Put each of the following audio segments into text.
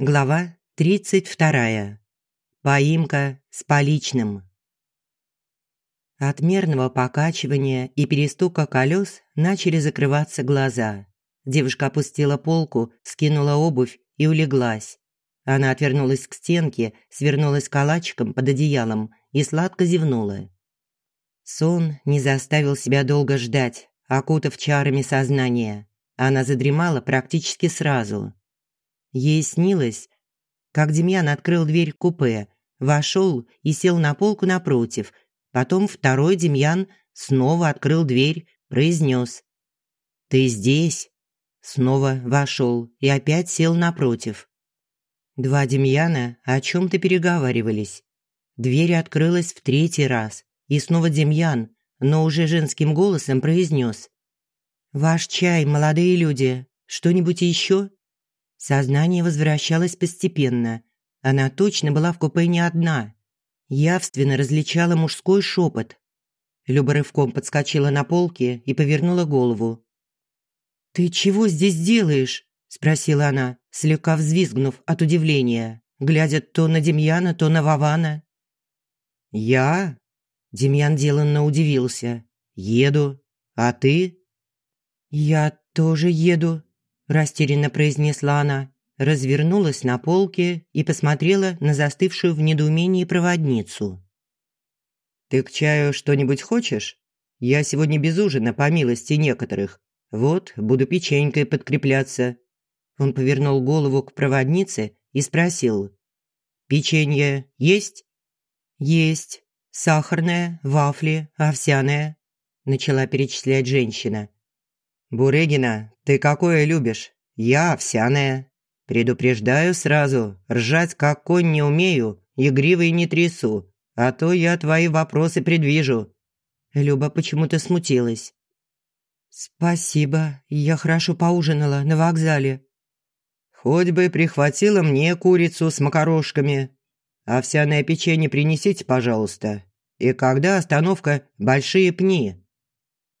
Глава 32. Поимка с поличным. От мерного покачивания и перестука колес начали закрываться глаза. Девушка опустила полку, скинула обувь и улеглась. Она отвернулась к стенке, свернулась калачиком под одеялом и сладко зевнула. Сон не заставил себя долго ждать, окутав чарами сознания. Она задремала практически сразу – Ей снилось, как Демьян открыл дверь купе, вошел и сел на полку напротив. Потом второй Демьян снова открыл дверь, произнес «Ты здесь?» Снова вошел и опять сел напротив. Два Демьяна о чем-то переговаривались. Дверь открылась в третий раз, и снова Демьян, но уже женским голосом произнес «Ваш чай, молодые люди, что-нибудь еще?» Сознание возвращалось постепенно. Она точно была в купе не одна. Явственно различала мужской шепот. Люба рывком подскочила на полке и повернула голову. «Ты чего здесь делаешь?» – спросила она, слегка взвизгнув от удивления, глядя то на Демьяна, то на Вована. «Я?» – Демьян деланно удивился. «Еду. А ты?» «Я тоже еду», растерянно произнесла она, развернулась на полке и посмотрела на застывшую в недоумении проводницу. «Ты к чаю что-нибудь хочешь? Я сегодня без ужина, по милости некоторых. Вот, буду печенькой подкрепляться». Он повернул голову к проводнице и спросил. «Печенье есть?» «Есть. Сахарное, вафли, овсяное», – начала перечислять женщина. «Бурегина, ты какое любишь? Я овсяное. Предупреждаю сразу, ржать как конь не умею, игривый не трясу, а то я твои вопросы предвижу». Люба почему-то смутилась. «Спасибо, я хорошо поужинала на вокзале». «Хоть бы прихватила мне курицу с макарошками. Овсяное печенье принесите, пожалуйста. И когда остановка «Большие пни»?»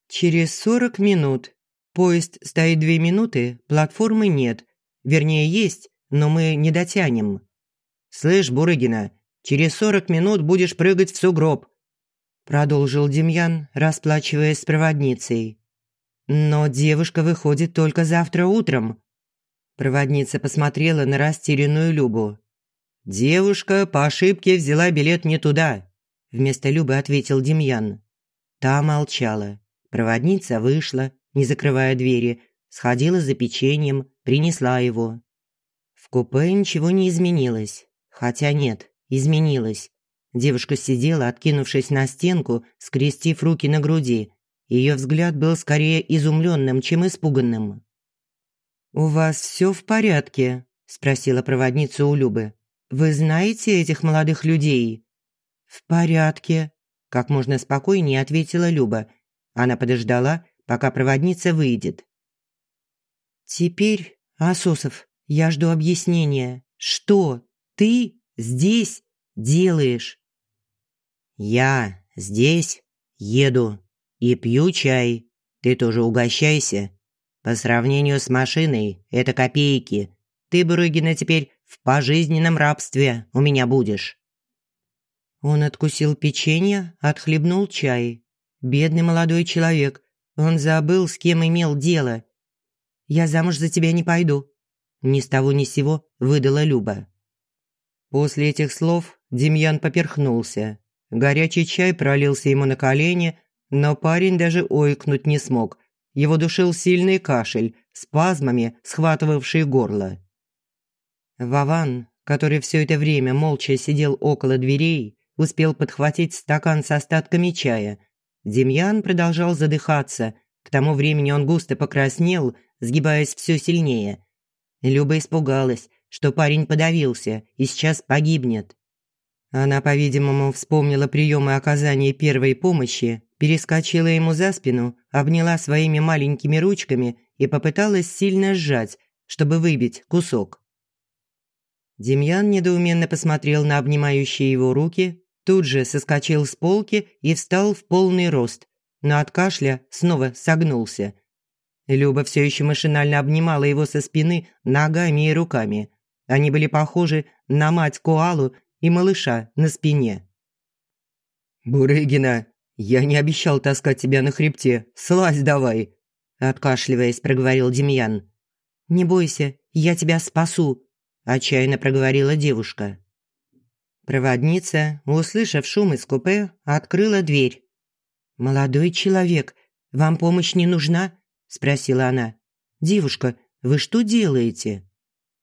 «Через сорок минут», Поезд стоит две минуты, платформы нет. Вернее, есть, но мы не дотянем. «Слышь, Бурыгина, через сорок минут будешь прыгать в сугроб», продолжил Демьян, расплачиваясь с проводницей. «Но девушка выходит только завтра утром». Проводница посмотрела на растерянную Любу. «Девушка по ошибке взяла билет не туда», вместо Любы ответил Демьян. Та молчала. Проводница вышла, не закрывая двери, сходила за печеньем, принесла его. В купе ничего не изменилось. Хотя нет, изменилось. Девушка сидела, откинувшись на стенку, скрестив руки на груди. Ее взгляд был скорее изумленным, чем испуганным. «У вас все в порядке?» – спросила проводница у Любы. «Вы знаете этих молодых людей?» «В порядке», – как можно спокойнее ответила Люба. Она подождала, пока проводница выйдет. «Теперь, Асосов, я жду объяснения. Что ты здесь делаешь?» «Я здесь еду и пью чай. Ты тоже угощайся. По сравнению с машиной это копейки. Ты, Бурыгина, теперь в пожизненном рабстве у меня будешь». Он откусил печенье, отхлебнул чай. Бедный молодой человек, он забыл, с кем имел дело. «Я замуж за тебя не пойду», – ни с того ни с сего выдала Люба. После этих слов Демьян поперхнулся. Горячий чай пролился ему на колени, но парень даже ойкнуть не смог. Его душил сильный кашель, спазмами схватывавший горло. Вован, который все это время молча сидел около дверей, успел подхватить стакан с остатками чая – Демьян продолжал задыхаться. К тому времени он густо покраснел, сгибаясь все сильнее. Люба испугалась, что парень подавился и сейчас погибнет. Она, по-видимому, вспомнила приемы оказания первой помощи, перескочила ему за спину, обняла своими маленькими ручками и попыталась сильно сжать, чтобы выбить кусок. Демьян недоуменно посмотрел на обнимающие его руки, тут же соскочил с полки и встал в полный рост, но от кашля снова согнулся. Люба все еще машинально обнимала его со спины ногами и руками. Они были похожи на мать Коалу и малыша на спине. «Бурыгина, я не обещал таскать тебя на хребте. Слазь давай!» Откашливаясь, проговорил Демьян. «Не бойся, я тебя спасу», – отчаянно проговорила девушка. Проводница, услышав шум из купе, открыла дверь. «Молодой человек, вам помощь не нужна?» – спросила она. «Девушка, вы что делаете?»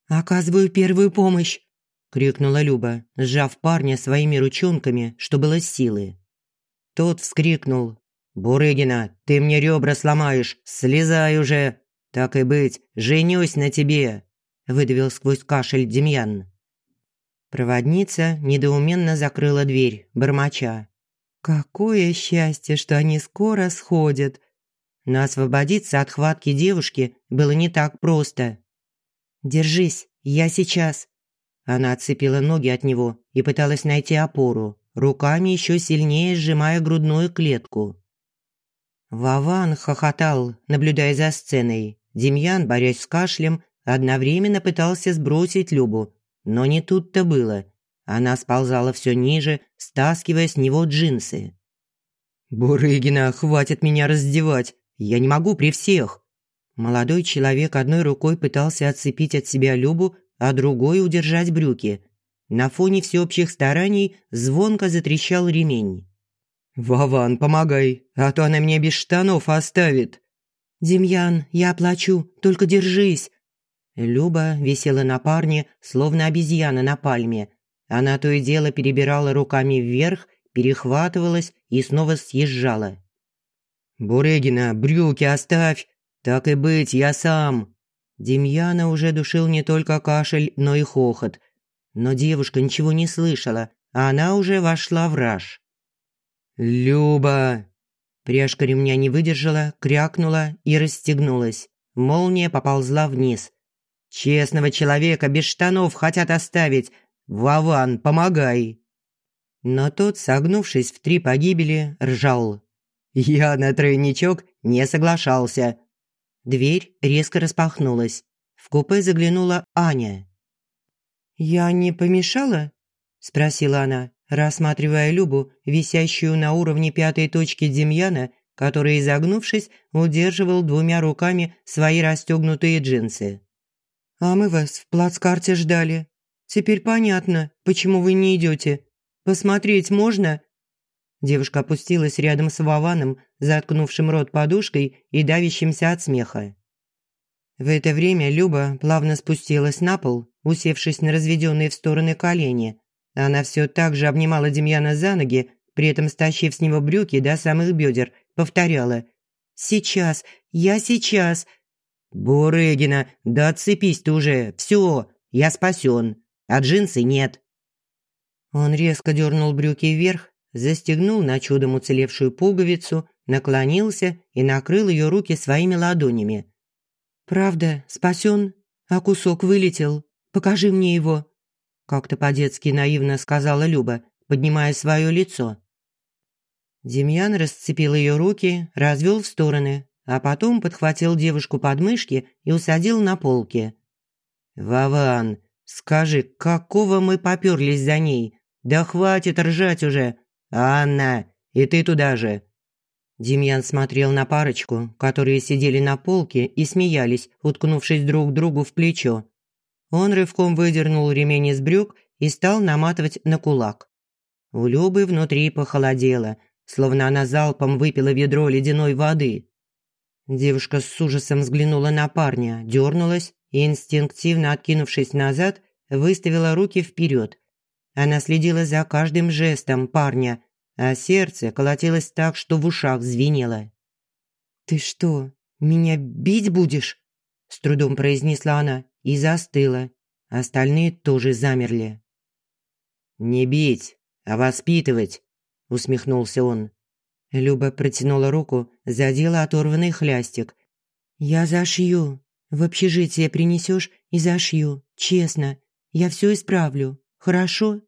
«Оказываю первую помощь», – крикнула Люба, сжав парня своими ручонками, что было силы. Тот вскрикнул. «Бурыгина, ты мне ребра сломаешь, слезай уже!» «Так и быть, женюсь на тебе!» – выдавил сквозь кашель Демьян. Проводница недоуменно закрыла дверь, бормоча. «Какое счастье, что они скоро сходят!» Но освободиться от хватки девушки было не так просто. «Держись, я сейчас!» Она отцепила ноги от него и пыталась найти опору, руками еще сильнее сжимая грудную клетку. Вован хохотал, наблюдая за сценой. Демьян, борясь с кашлем, одновременно пытался сбросить Любу, но не тут-то было. Она сползала все ниже, стаскивая с него джинсы. «Бурыгина, хватит меня раздевать! Я не могу при всех!» Молодой человек одной рукой пытался отцепить от себя Любу, а другой удержать брюки. На фоне всеобщих стараний звонко затрещал ремень. «Вован, помогай, а то она меня без штанов оставит!» «Демьян, я оплачу, только держись!» Люба висела на парне, словно обезьяна на пальме. Она то и дело перебирала руками вверх, перехватывалась и снова съезжала. «Бурегина, брюки оставь! Так и быть, я сам!» Демьяна уже душил не только кашель, но и хохот. Но девушка ничего не слышала, а она уже вошла в раж. «Люба!» Пряжка ремня не выдержала, крякнула и расстегнулась. Молния поползла вниз. «Честного человека без штанов хотят оставить. Вован, помогай!» Но тот, согнувшись в три погибели, ржал. «Я на тройничок не соглашался». Дверь резко распахнулась. В купе заглянула Аня. «Я не помешала?» – спросила она рассматривая Любу, висящую на уровне пятой точки Демьяна, который, изогнувшись, удерживал двумя руками свои расстегнутые джинсы. «А мы вас в плацкарте ждали. Теперь понятно, почему вы не идете. Посмотреть можно?» Девушка опустилась рядом с Вованом, заткнувшим рот подушкой и давящимся от смеха. В это время Люба плавно спустилась на пол, усевшись на разведенные в стороны колени, она все так же обнимала Демьяна за ноги, при этом стащив с него брюки до самых бедер, повторяла «Сейчас, я сейчас». «Бурыгина, да отцепись ты уже, все, я спасен, а джинсы нет». Он резко дернул брюки вверх, застегнул на чудом уцелевшую пуговицу, наклонился и накрыл ее руки своими ладонями. «Правда, спасен? А кусок вылетел? Покажи мне его». Как-то по-детски наивно сказала Люба, поднимая свое лицо. Демьян расцепил ее руки, развел в стороны, а потом подхватил девушку под мышки и усадил на полке. «Вован, скажи, какого мы попёрлись за ней? Да хватит ржать уже! Анна, и ты туда же!» Демьян смотрел на парочку, которые сидели на полке и смеялись, уткнувшись друг другу в плечо. Он рывком выдернул ремень из брюк и стал наматывать на кулак. У Любы внутри похолодело, словно она залпом выпила ведро ледяной воды. Девушка с ужасом взглянула на парня, дернулась и, инстинктивно откинувшись назад, выставила руки вперед. Она следила за каждым жестом парня, а сердце колотилось так, что в ушах звенело. «Ты что, меня бить будешь?» – с трудом произнесла она и застыла. Остальные тоже замерли. «Не бить, а воспитывать», – усмехнулся он. Люба протянула руку, задела оторванный хлястик. «Я зашью. В общежитие принесешь и зашью. Честно. Я все исправлю. Хорошо?»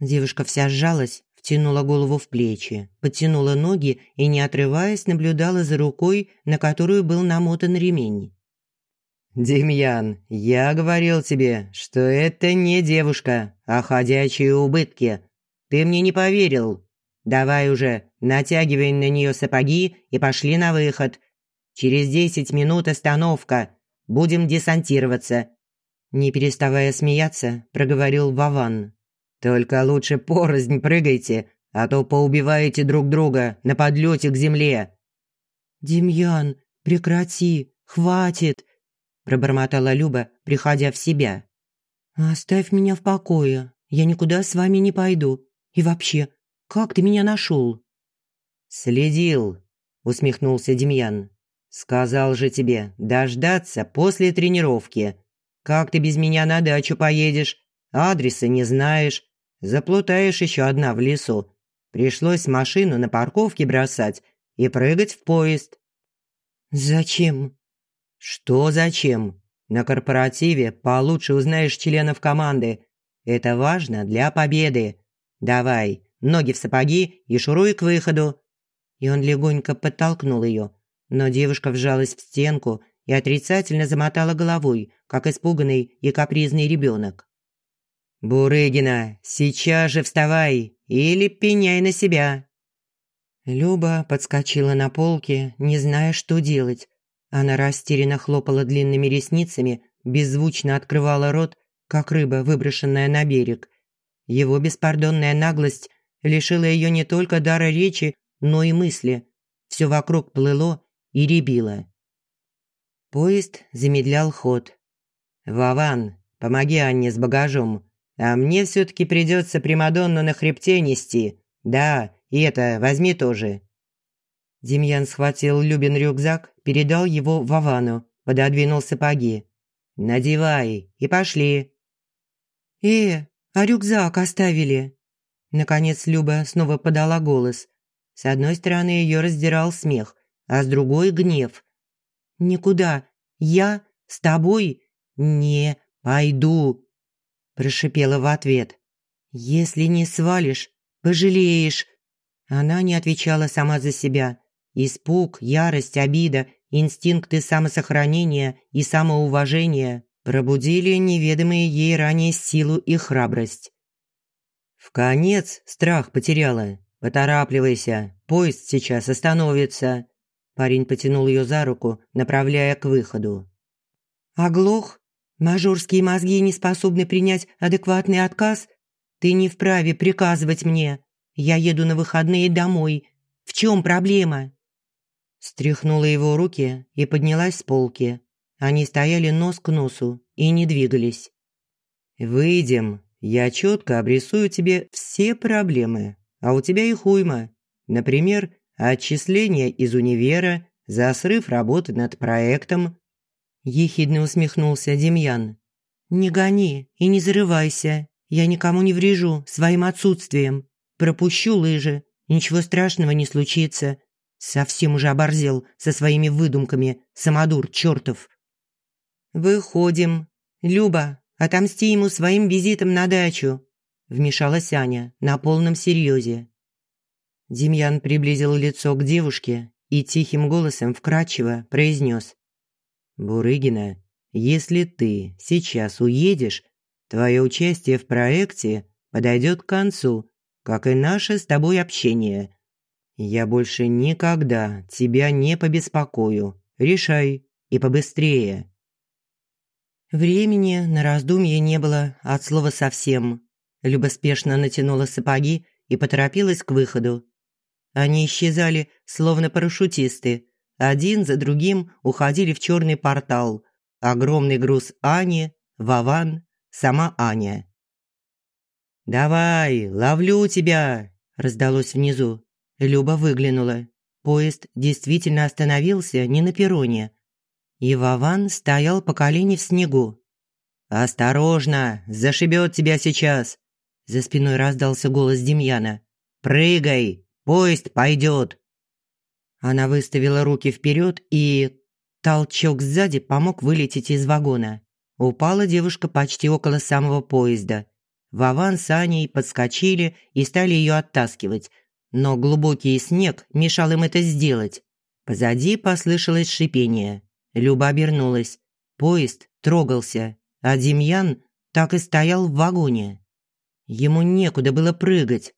Девушка вся сжалась, втянула голову в плечи, подтянула ноги и, не отрываясь, наблюдала за рукой, на которую был намотан ремень. «Демьян, я говорил тебе, что это не девушка, а ходячие убытки. Ты мне не поверил. Давай уже, натягивай на нее сапоги и пошли на выход. Через десять минут остановка. Будем десантироваться». Не переставая смеяться, проговорил Вован. «Только лучше порознь прыгайте, а то поубиваете друг друга на подлете к земле». «Демьян, прекрати, хватит!» – пробормотала Люба, приходя в себя. «Оставь меня в покое, я никуда с вами не пойду. И вообще, как ты меня нашел?» «Следил», – усмехнулся Демьян. «Сказал же тебе дождаться после тренировки. Как ты без меня на дачу поедешь? Адреса не знаешь. Заплутаешь еще одна в лесу. Пришлось машину на парковке бросать и прыгать в поезд». «Зачем?» «Что зачем? На корпоративе получше узнаешь членов команды. Это важно для победы. Давай, ноги в сапоги и шуруй к выходу». И он легонько подтолкнул ее, но девушка вжалась в стенку и отрицательно замотала головой, как испуганный и капризный ребенок. «Бурыгина, сейчас же вставай или пеняй на себя!» Люба подскочила на полке, не зная, что делать. Она растерянно хлопала длинными ресницами, беззвучно открывала рот, как рыба, выброшенная на берег. Его беспардонная наглость лишила ее не только дара речи, но и мысли. Все вокруг плыло и ребило. Поезд замедлял ход. «Вован, помоги Анне с багажом, а мне все-таки придется Примадонну на хребте нести. Да, и это возьми тоже». Демьян схватил Любин рюкзак, передал его Вовану, пододвинул сапоги. «Надевай и пошли». «Э, а рюкзак оставили?» Наконец Люба снова подала голос. С одной стороны ее раздирал смех, а с другой – гнев. «Никуда. Я с тобой не пойду», – прошипела в ответ. «Если не свалишь, пожалеешь». Она не отвечала сама за себя. Испуг, ярость, обида, инстинкты самосохранения и самоуважения пробудили неведомые ей ранее силу и храбрость. «В конец страх потеряла. Поторапливайся, поезд сейчас остановится». Парень потянул ее за руку, направляя к выходу. «Оглох? Мажорские мозги не способны принять адекватный отказ? Ты не вправе приказывать мне. Я еду на выходные домой. В чем проблема?» Стряхнула его руки и поднялась с полки. Они стояли нос к носу и не двигались. «Выйдем. Я четко обрисую тебе все проблемы, а у тебя их уйма. Например, отчисление из универа за срыв работы над проектом». Ехидно усмехнулся Демьян. «Не гони и не зарывайся. Я никому не врежу своим отсутствием. Пропущу лыжи. Ничего страшного не случится. Совсем уже оборзел со своими выдумками, самодур чертов. «Выходим. Люба, отомсти ему своим визитом на дачу», вмешалась Аня на полном серьезе. Демьян приблизил лицо к девушке и тихим голосом вкрадчиво произнес. «Бурыгина, если ты сейчас уедешь, твое участие в проекте подойдет к концу, как и наше с тобой общение. Я больше никогда тебя не побеспокою. Решай и побыстрее. Времени на раздумье не было от слова совсем. Люба спешно натянула сапоги и поторопилась к выходу. Они исчезали, словно парашютисты. Один за другим уходили в черный портал. Огромный груз Ани, Вован, сама Аня. «Давай, ловлю тебя!» – раздалось внизу. Люба выглянула. Поезд действительно остановился не на перроне. И Вован стоял по колени в снегу. «Осторожно, зашибет тебя сейчас!» За спиной раздался голос Демьяна. «Прыгай, поезд пойдет!» Она выставила руки вперед и... Толчок сзади помог вылететь из вагона. Упала девушка почти около самого поезда. Вован с Аней подскочили и стали ее оттаскивать, но глубокий снег мешал им это сделать. Позади послышалось шипение. Люба обернулась. Поезд трогался, а Демьян так и стоял в вагоне. Ему некуда было прыгать.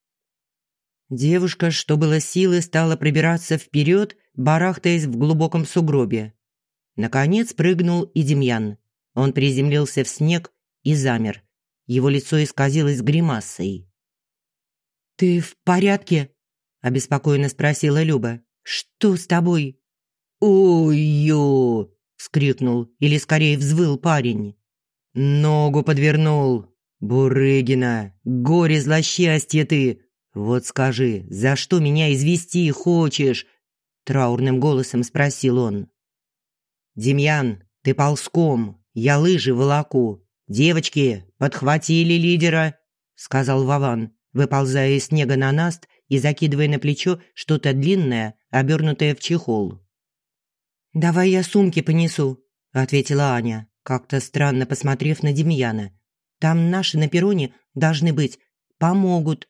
Девушка, что было силы, стала пробираться вперед, барахтаясь в глубоком сугробе. Наконец прыгнул и Демьян. Он приземлился в снег и замер. Его лицо исказилось гримасой. «Ты в порядке?» – обеспокоенно спросила Люба. «Что с тобой?» «Ой-ё!» – вскрикнул, или скорее взвыл парень. «Ногу подвернул! Бурыгина, горе злосчастье ты! Вот скажи, за что меня извести хочешь?» Траурным голосом спросил он. «Демьян, ты ползком, я лыжи волоку. Девочки, подхватили лидера!» – сказал Вован, выползая из снега на наст и закидывая на плечо что-то длинное, обернутое в чехол. «Давай я сумки понесу», – ответила Аня, как-то странно посмотрев на Демьяна. «Там наши на перроне должны быть. Помогут».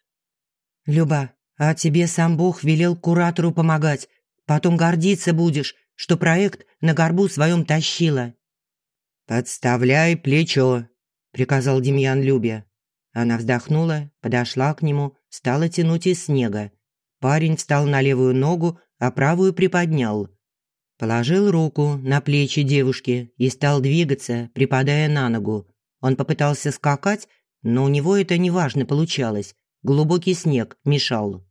«Люба, а тебе сам Бог велел куратору помогать. Потом гордиться будешь, что проект на горбу своем тащила». «Подставляй плечо», – приказал Демьян Любе. Она вздохнула, подошла к нему, стала тянуть из снега. Парень встал на левую ногу, а правую приподнял. Положил руку на плечи девушки и стал двигаться, припадая на ногу. Он попытался скакать, но у него это неважно получалось. Глубокий снег мешал.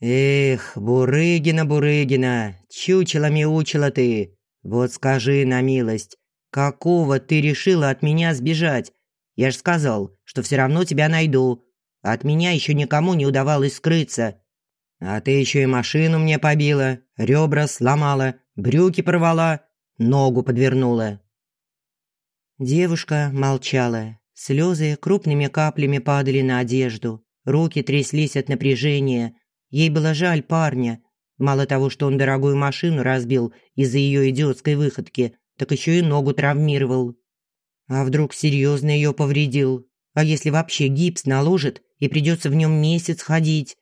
«Эх, Бурыгина, Бурыгина, чучело-мяучело ты! Вот скажи на милость, какого ты решила от меня сбежать? Я ж сказал, что все равно тебя найду. От меня еще никому не удавалось скрыться. А ты еще и машину мне побила, ребра сломала, брюки порвала, ногу подвернула». Девушка молчала. Слезы крупными каплями падали на одежду. Руки тряслись от напряжения. Ей было жаль парня. Мало того, что он дорогую машину разбил из-за ее идиотской выходки, так еще и ногу травмировал. А вдруг серьезно ее повредил? А если вообще гипс наложит и придется в нем месяц ходить?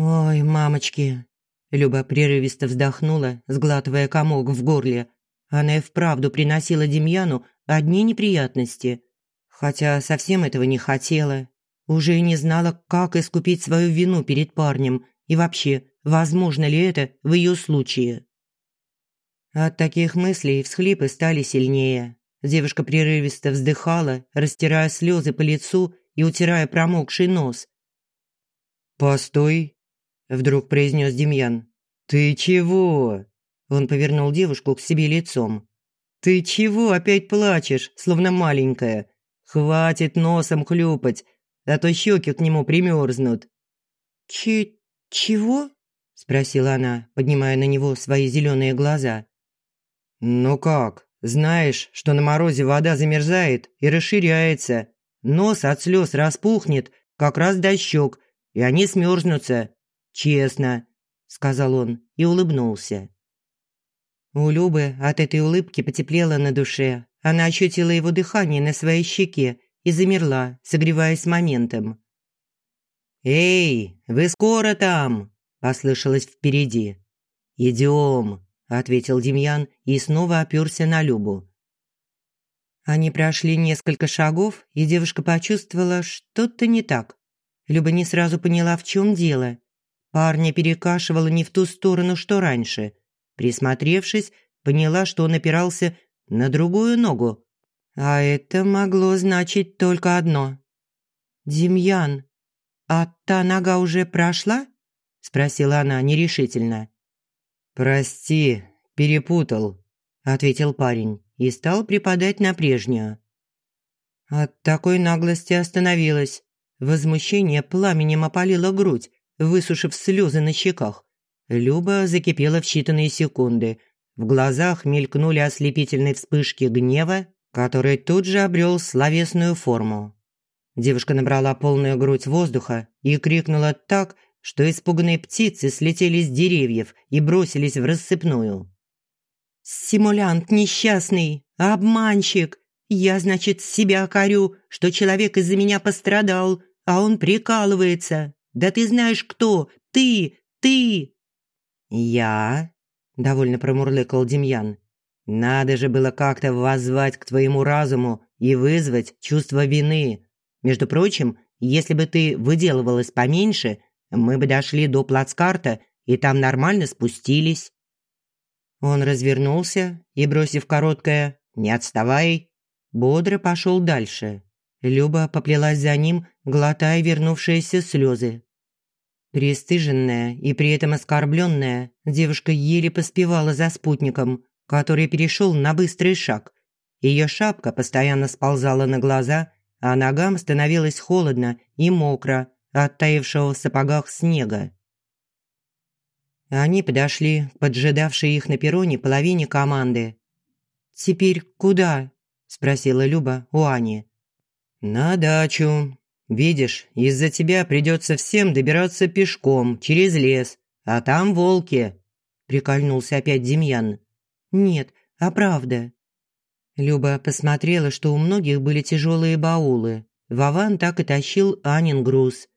Ой, мамочки. Люба прерывисто вздохнула, сглатывая комок в горле. Она и вправду приносила Демьяну одни неприятности. Хотя совсем этого не хотела. Уже и не знала, как искупить свою вину перед парнем и вообще, возможно ли это в ее случае. От таких мыслей всхлипы стали сильнее. Девушка прерывисто вздыхала, растирая слезы по лицу и утирая промокший нос. «Постой!» – вдруг произнес Демьян. «Ты чего?» Он повернул девушку к себе лицом. «Ты чего опять плачешь, словно маленькая? Хватит носом хлюпать, а то щеки к нему примерзнут». «Че... чего?» – спросила она, поднимая на него свои зеленые глаза. «Ну как? Знаешь, что на морозе вода замерзает и расширяется. Нос от слез распухнет, как раз до щек, и они смерзнутся. Честно», – сказал он и улыбнулся. У Любы от этой улыбки потеплело на душе. Она ощутила его дыхание на своей щеке и замерла, согреваясь моментом. «Эй, вы скоро там?» – послышалось впереди. «Идем», ответил Демьян и снова оперся на Любу. Они прошли несколько шагов, и девушка почувствовала что-то не так. Люба не сразу поняла, в чем дело. Парня перекашивало не в ту сторону, что раньше. Присмотревшись, поняла, что он опирался на другую ногу. А это могло значить только одно. «Демьян, а та нога уже прошла?» – спросила она нерешительно. «Прости, перепутал», – ответил парень и стал припадать на прежнюю. От такой наглости остановилась. Возмущение пламенем опалило грудь, высушив слезы на щеках. Люба закипела в считанные секунды. В глазах мелькнули ослепительные вспышки гнева, который тут же обрел словесную форму. Девушка набрала полную грудь воздуха и крикнула так, что испуганные птицы слетели с деревьев и бросились в рассыпную. «Симулянт несчастный, обманщик! Я, значит, себя корю, что человек из-за меня пострадал, а он прикалывается. Да ты знаешь кто? Ты! Ты!» «Я?» – довольно промурлыкал Демьян. Надо же было как-то воззвать к твоему разуму и вызвать чувство вины. Между прочим, если бы ты выделывалась поменьше, мы бы дошли до плацкарта и там нормально спустились». Он развернулся и, бросив короткое «Не отставай», бодро пошел дальше. Люба поплелась за ним, глотая вернувшиеся слезы. Престыженная и при этом оскорбленная, девушка еле поспевала за спутником, который перешел на быстрый шаг. Ее шапка постоянно сползала на глаза, а ногам становилось холодно и мокро от таявшего в сапогах снега. Они подошли к поджидавшей их на перроне половине команды. «Теперь куда?» – спросила Люба у Ани. «На дачу. Видишь, из-за тебя придется всем добираться пешком через лес, а там волки», – прикольнулся опять Демьян. «Нет, а правда». Люба посмотрела, что у многих были тяжелые баулы. Вован так и тащил Анин груз.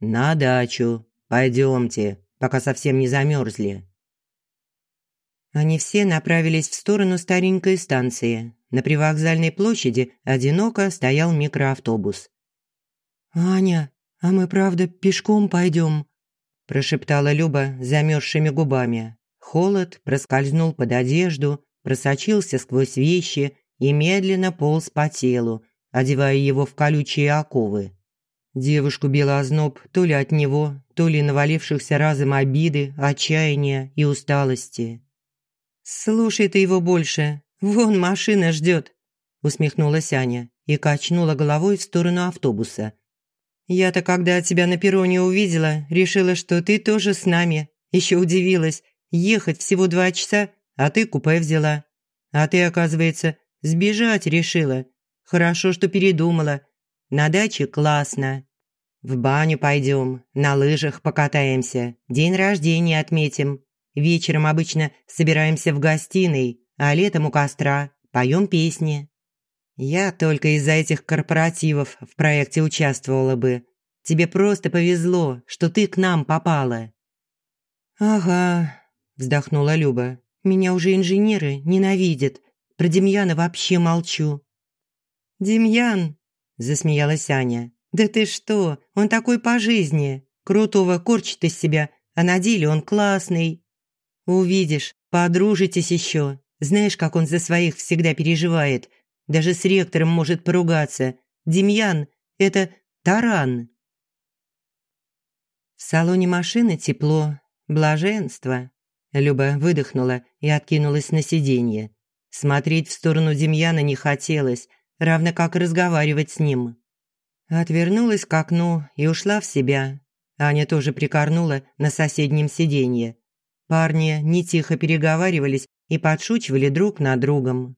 «На дачу. Пойдемте, пока совсем не замерзли». Они все направились в сторону старенькой станции. На привокзальной площади одиноко стоял микроавтобус. «Аня, а мы правда пешком пойдем?» – прошептала Люба замерзшими губами. Холод проскользнул под одежду, просочился сквозь вещи и медленно полз по телу, одевая его в колючие оковы. Девушку бил озноб то ли от него, то ли навалившихся разом обиды, отчаяния и усталости. «Слушай ты его больше, вон машина ждет», усмехнулась Аня и качнула головой в сторону автобуса. «Я-то, когда тебя на перроне увидела, решила, что ты тоже с нами. Еще удивилась, Ехать всего два часа, а ты купе взяла. А ты, оказывается, сбежать решила. Хорошо, что передумала. На даче классно. В баню пойдем, на лыжах покатаемся, день рождения отметим. Вечером обычно собираемся в гостиной, а летом у костра поем песни. Я только из-за этих корпоративов в проекте участвовала бы. Тебе просто повезло, что ты к нам попала. Ага, вздохнула Люба. «Меня уже инженеры ненавидят. Про Демьяна вообще молчу». «Демьян!» – засмеялась Аня. «Да ты что? Он такой по жизни. Крутого корчит из себя, а на деле он классный. Увидишь, подружитесь еще. Знаешь, как он за своих всегда переживает. Даже с ректором может поругаться. Демьян – это таран». В салоне машины тепло, блаженство. Люба выдохнула и откинулась на сиденье. Смотреть в сторону Демьяна не хотелось, равно как разговаривать с ним. Отвернулась к окну и ушла в себя. Аня тоже прикорнула на соседнем сиденье. Парни не тихо переговаривались и подшучивали друг над другом.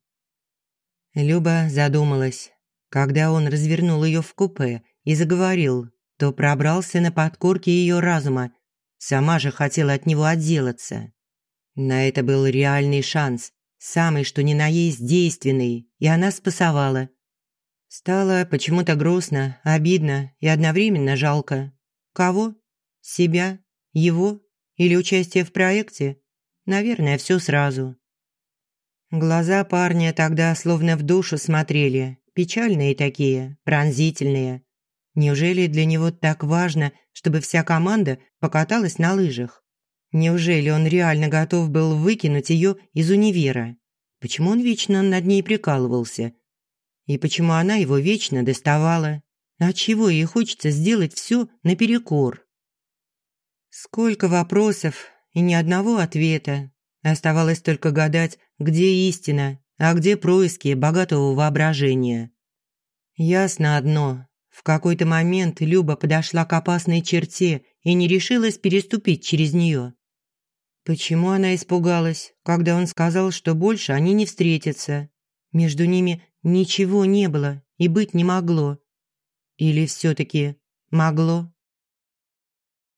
Люба задумалась. Когда он развернул ее в купе и заговорил, то пробрался на подкорки ее разума. Сама же хотела от него отделаться. На это был реальный шанс, самый что ни на есть действенный, и она спасовала. Стало почему-то грустно, обидно и одновременно жалко. Кого? Себя? Его? Или участие в проекте? Наверное, все сразу. Глаза парня тогда словно в душу смотрели, печальные такие, пронзительные. Неужели для него так важно, чтобы вся команда покаталась на лыжах? Неужели он реально готов был выкинуть ее из универа? Почему он вечно над ней прикалывался? И почему она его вечно доставала? А чего ей хочется сделать все наперекор? Сколько вопросов и ни одного ответа. Оставалось только гадать, где истина, а где происки богатого воображения. Ясно одно. В какой-то момент Люба подошла к опасной черте и не решилась переступить через нее. Почему она испугалась, когда он сказал, что больше они не встретятся? Между ними ничего не было и быть не могло. Или все таки могло?